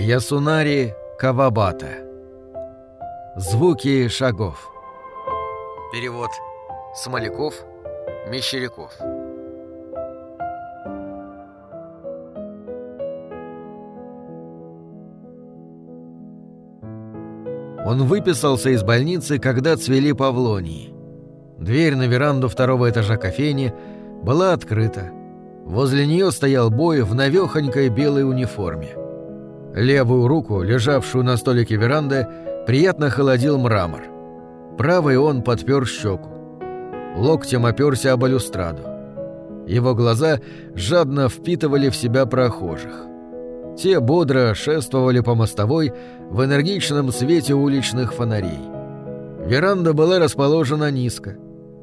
Ясунари Кавабата Звуки шагов Перевод Смоляков Мещеряков Он выписался из больницы, когда цвели павлонии. Дверь на веранду второго этажа кофейни была открыта. Возле нее стоял бой в навехонькой белой униформе. Левую руку, лежавшую на столике веранды, приятно холодил мрамор. Правой он подпер щеку. Локтем оперся об балюстраду. Его глаза жадно впитывали в себя прохожих. Те бодро шествовали по мостовой в энергичном свете уличных фонарей. Веранда была расположена низко.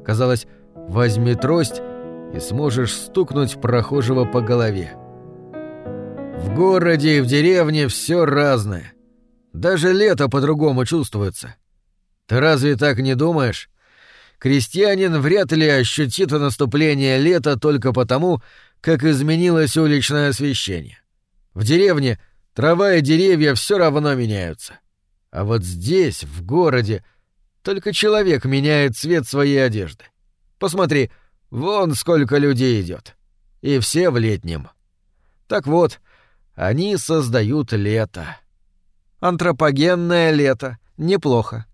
Казалось, возьми трость и сможешь стукнуть прохожего по голове. В городе и в деревне все разное. Даже лето по-другому чувствуется. Ты разве так не думаешь? Крестьянин вряд ли ощутит наступление лета только потому, как изменилось уличное освещение. В деревне трава и деревья все равно меняются. А вот здесь, в городе, только человек меняет цвет своей одежды. Посмотри, вон сколько людей идет. И все в летнем. Так вот, они создают лето. Антропогенное лето. Неплохо.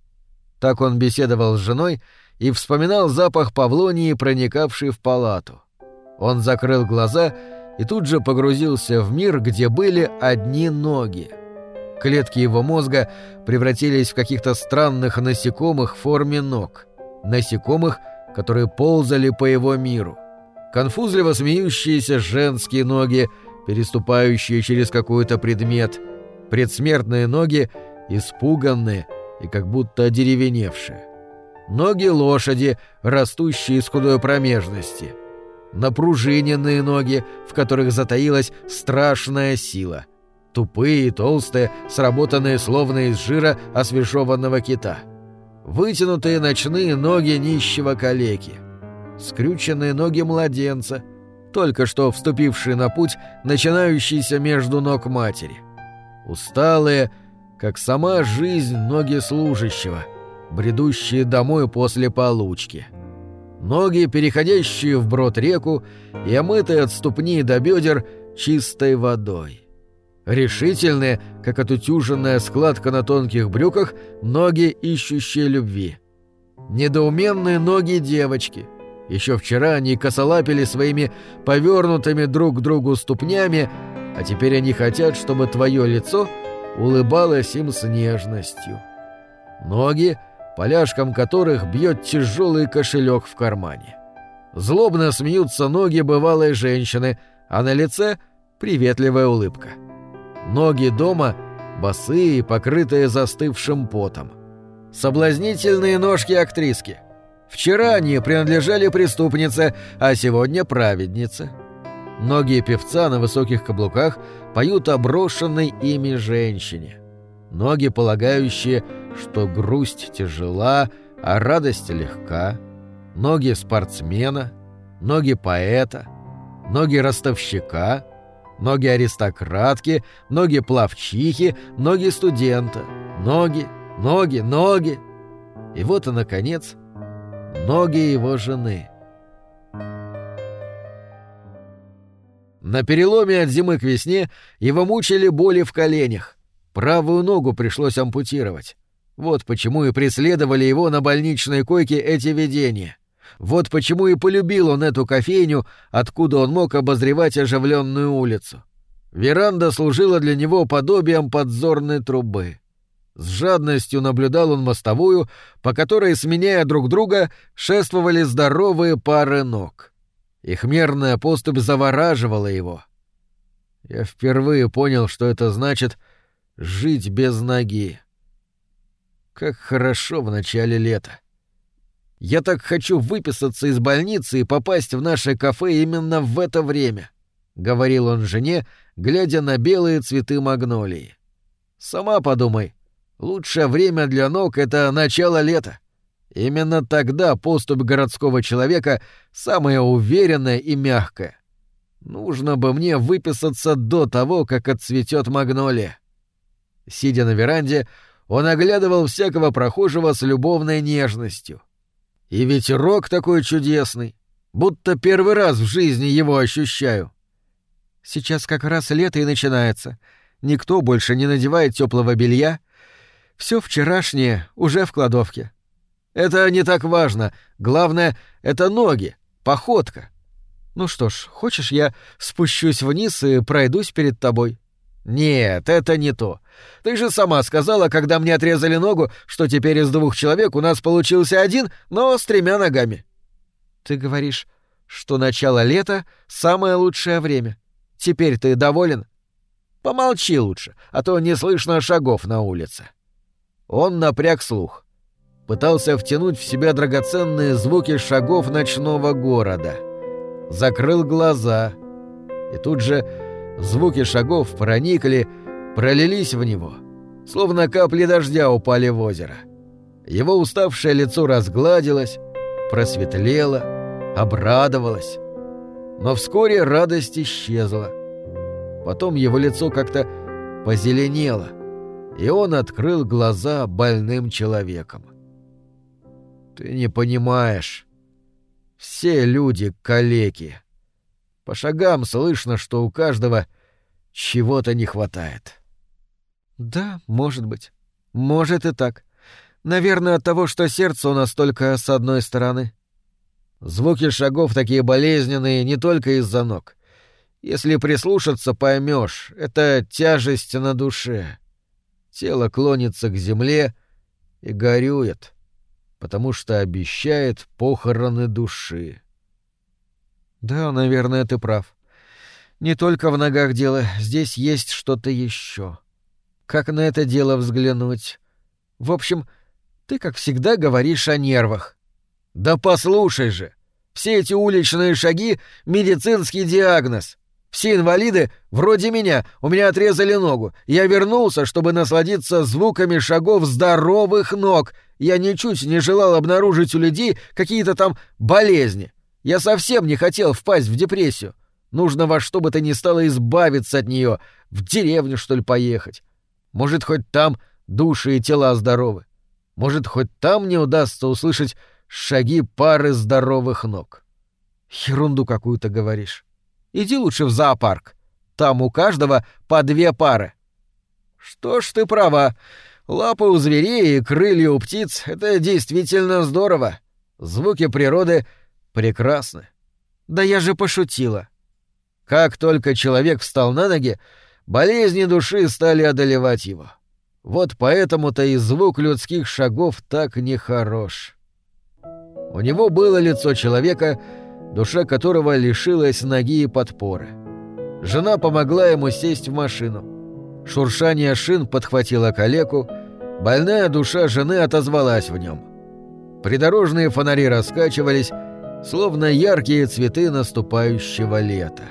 Так он беседовал с женой и вспоминал запах павлонии, проникавший в палату. Он закрыл глаза и тут же погрузился в мир, где были одни ноги. Клетки его мозга превратились в каких-то странных насекомых в форме ног. Насекомых, которые ползали по его миру. Конфузливо смеющиеся женские ноги, переступающие через какой-то предмет. Предсмертные ноги, испуганные и как будто одеревеневшие. Ноги лошади, растущие из худой промежности — напружиненные ноги, в которых затаилась страшная сила. Тупые и толстые, сработанные словно из жира освежеванного кита. Вытянутые ночные ноги нищего калеки. Скрюченные ноги младенца, только что вступившие на путь, начинающийся между ног матери. Усталые, как сама жизнь ноги служащего, бредущие домой после получки. — ноги, переходящие в брод реку и омытые от ступни до бедер чистой водой. Решительные, как отутюженная складка на тонких брюках, ноги, ищущие любви. Недоуменные ноги девочки. Еще вчера они косолапили своими повернутыми друг к другу ступнями, а теперь они хотят, чтобы твое лицо улыбалось им с нежностью. Ноги — поляшком которых бьет тяжелый кошелек в кармане. Злобно смеются ноги бывалой женщины, а на лице приветливая улыбка. Ноги дома босые, покрытые застывшим потом. Соблазнительные ножки актриски. Вчера они принадлежали преступнице, а сегодня праведнице. Ноги певца на высоких каблуках поют о брошенной ими женщине. Ноги, полагающие, что грусть тяжела, а радость легка, ноги спортсмена, ноги поэта, ноги ростовщика, ноги аристократки, ноги плавчихи, ноги студента, ноги, ноги, ноги. И вот и, наконец, ноги его жены. На переломе от зимы к весне его мучили боли в коленях. Правую ногу пришлось ампутировать. Вот почему и преследовали его на больничной койке эти видения. Вот почему и полюбил он эту кофейню, откуда он мог обозревать оживленную улицу. Веранда служила для него подобием подзорной трубы. С жадностью наблюдал он мостовую, по которой, сменяя друг друга, шествовали здоровые пары ног. Их мерная поступь завораживала его. Я впервые понял, что это значит жить без ноги. Как хорошо в начале лета. Я так хочу выписаться из больницы и попасть в наше кафе именно в это время, — говорил он жене, глядя на белые цветы магнолии. Сама подумай, лучшее время для ног — это начало лета. Именно тогда поступь городского человека самая уверенная и мягкая. Нужно бы мне выписаться до того, как отцветет магнолия. Сидя на веранде, он оглядывал всякого прохожего с любовной нежностью. И ветерок такой чудесный, будто первый раз в жизни его ощущаю. Сейчас как раз лето и начинается. Никто больше не надевает теплого белья. Все вчерашнее уже в кладовке. Это не так важно. Главное — это ноги, походка. Ну что ж, хочешь, я спущусь вниз и пройдусь перед тобой? Нет, это не то. Ты же сама сказала, когда мне отрезали ногу, что теперь из двух человек у нас получился один, но с тремя ногами. Ты говоришь, что начало лета — самое лучшее время. Теперь ты доволен? Помолчи лучше, а то не слышно шагов на улице. Он напряг слух. Пытался втянуть в себя драгоценные звуки шагов ночного города. Закрыл глаза. И тут же звуки шагов проникли, пролились в него, словно капли дождя упали в озеро. Его уставшее лицо разгладилось, просветлело, обрадовалось. Но вскоре радость исчезла. Потом его лицо как-то позеленело, и он открыл глаза больным человеком. «Ты не понимаешь. Все люди — калеки. По шагам слышно, что у каждого чего-то не хватает». «Да, может быть. Может и так. Наверное, от того, что сердце у нас только с одной стороны». Звуки шагов такие болезненные не только из-за ног. Если прислушаться, поймешь, это тяжесть на душе. Тело клонится к земле и горюет, потому что обещает похороны души. Да, наверное, ты прав. Не только в ногах дело, здесь есть что-то еще. Как на это дело взглянуть? В общем, ты, как всегда, говоришь о нервах. Да послушай же, все эти уличные шаги — медицинский диагноз. Все инвалиды, вроде меня, у меня отрезали ногу. Я вернулся, чтобы насладиться звуками шагов здоровых ног. Я ничуть не желал обнаружить у людей какие-то там болезни. Я совсем не хотел впасть в депрессию. Нужно во что бы то ни стало избавиться от нее, в деревню, что ли, поехать. Может, хоть там души и тела здоровы. Может, хоть там не удастся услышать шаги пары здоровых ног. Ерунду какую-то говоришь. Иди лучше в зоопарк. Там у каждого по две пары. Что ж ты права. Лапы у зверей и крылья у птиц — это действительно здорово. Звуки природы прекрасны. Да я же пошутила. Как только человек встал на ноги, болезни души стали одолевать его. Вот поэтому-то и звук людских шагов так нехорош. У него было лицо человека, душа которого лишилась ноги и подпоры. Жена помогла ему сесть в машину. Шуршание шин подхватило калеку, больная душа жены отозвалась в нем. Придорожные фонари раскачивались, словно яркие цветы наступающего лета.